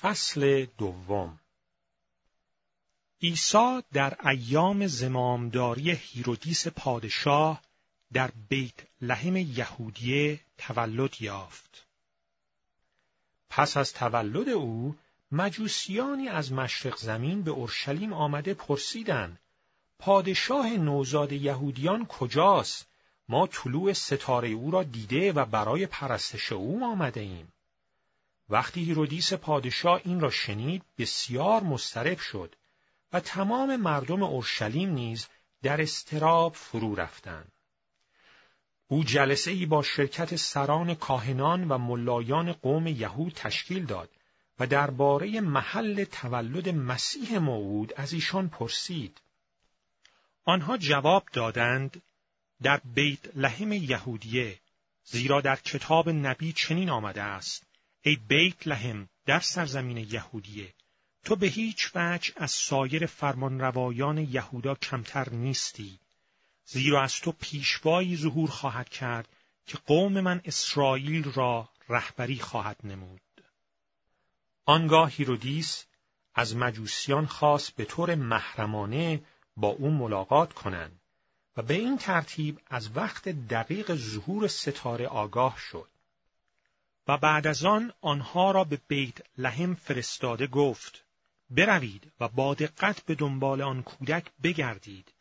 فصل دوم عیسی در ایام زمامداری هیرودیس پادشاه در بیت لحم یهودیه تولد یافت. پس از تولد او مجوسیانی از مشرق زمین به اورشلیم آمده پرسیدند پادشاه نوزاد یهودیان کجاست؟ ما طلوع ستاره او را دیده و برای پرستش او آمده ایم. وقتی هیرودیس پادشاه این را شنید بسیار مضطرب شد و تمام مردم اورشلیم نیز در استراب فرو رفتند. او جلسه ای با شرکت سران کاهنان و ملایان قوم یهود تشکیل داد و درباره محل تولد مسیح موعود از ایشان پرسید. آنها جواب دادند در بیت لحم یهودیه زیرا در کتاب نبی چنین آمده است ای بیت لحم در سرزمین یهودیه. تو به هیچ وجه از سایر فرمانروایان یهودا کمتر نیستی. زیرا از تو پیشوایی ظهور خواهد کرد که قوم من اسرائیل را رهبری خواهد نمود. آنگاه هیرودیس از مجوسیان خواست به طور محرمانه با او ملاقات کنند و به این ترتیب از وقت دقیق ظهور ستاره آگاه شد. و بعد از آن آنها را به بیت لحم فرستاده گفت بروید و با دقت به دنبال آن کودک بگردید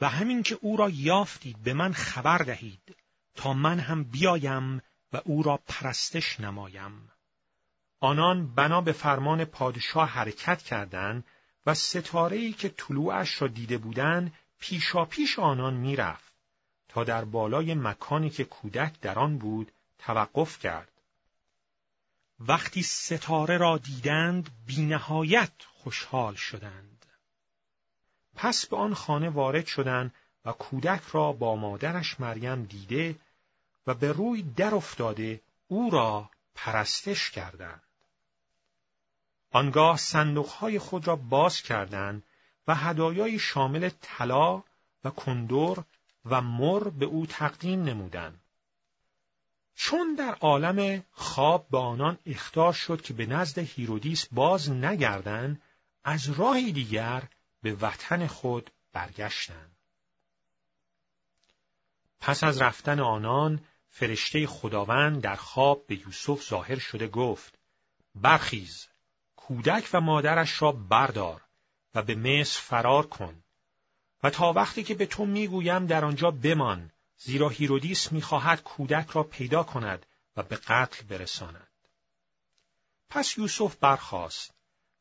و همین که او را یافتید به من خبر دهید تا من هم بیایم و او را پرستش نمایم آنان بنا به فرمان پادشاه حرکت کردند و ستاره‌ای که طلوعش را دیده بودند پیشاپیش آنان می‌رفت تا در بالای مکانی که کودک در آن بود توقف کرد. وقتی ستاره را دیدند بینهایت خوشحال شدند. پس به آن خانه وارد شدند و کودک را با مادرش مریم دیده و به روی در افتاده او را پرستش کردند. آنگاه صندوقهای خود را باز کردند و هدایای شامل طلا و کندور و مر به او تقدیم نمودند. چون در عالم خواب به آنان اختار شد که به نزد هیرودیس باز نگردند از راهی دیگر به وطن خود برگشتند. پس از رفتن آنان فرشته خداوند در خواب به یوسف ظاهر شده گفت برخیز کودک و مادرش را بردار و به مصر فرار کن و تا وقتی که به تو می‌گویم در آنجا بمان زیرا هیرودیس می‌خواهد کودک را پیدا کند و به قتل برساند پس یوسف برخاست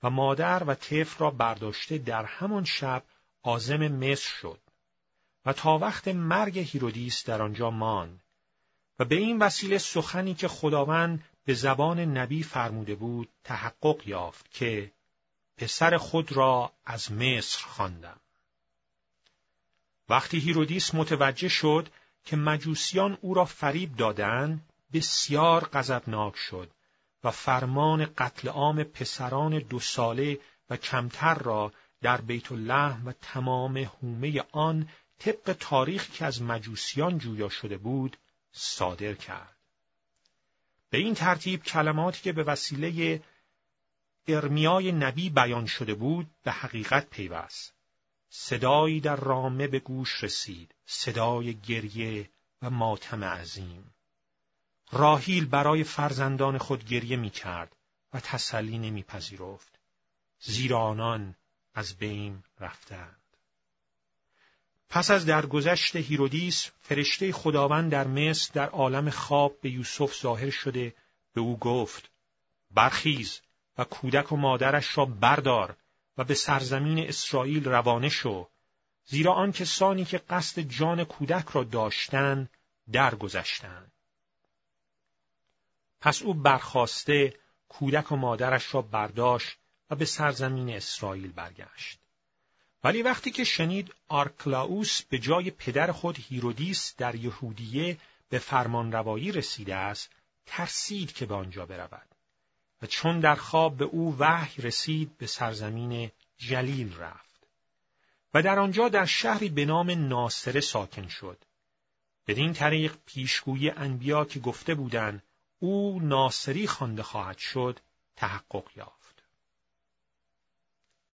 و مادر و طفل را برداشته در همان شب عازم مصر شد و تا وقت مرگ هیرودیس در آنجا ماند و به این وسیله سخنی که خداوند به زبان نبی فرموده بود تحقق یافت که پسر خود را از مصر خواندم. وقتی هیرودیس متوجه شد که مجوسیان او را فریب دادند، بسیار غضبناک شد و فرمان قتل عام پسران دو ساله و کمتر را در بیت اللحم و تمام حومه آن طبق تاریخی که از مجوسیان جویا شده بود صادر کرد. به این ترتیب کلماتی که به وسیله ارمیای نبی بیان شده بود به حقیقت پیوست. صدایی در رامه به گوش رسید، صدای گریه و ماتم عظیم. راهیل برای فرزندان خود گریه می کرد و تسلی نمی پذیرفت. زیرا آنان از بین رفتند. پس از درگذشت هیرودیس فرشته خداوند در مصر در عالم خواب به یوسف ظاهر شده به او گفت برخیز و کودک و مادرش را بردار و به سرزمین اسرائیل روانه شو زیرا آن کسانی که قصد جان کودک را داشتند درگذشتند پس او برخاسته کودک و مادرش را برداشت و به سرزمین اسرائیل برگشت. ولی وقتی که شنید آرکلاوس به جای پدر خود هیرودیس در یهودیه به فرمانروایی رسیده است ترسید که به آنجا برود. و چون در خواب به او وحی رسید به سرزمین جلیل رفت. و در آنجا در شهری به نام ناصره ساکن شد. بدین طریق پیشگویی انبیا که گفته بودند او ناصری خوانده خواهد شد تحقق یافت.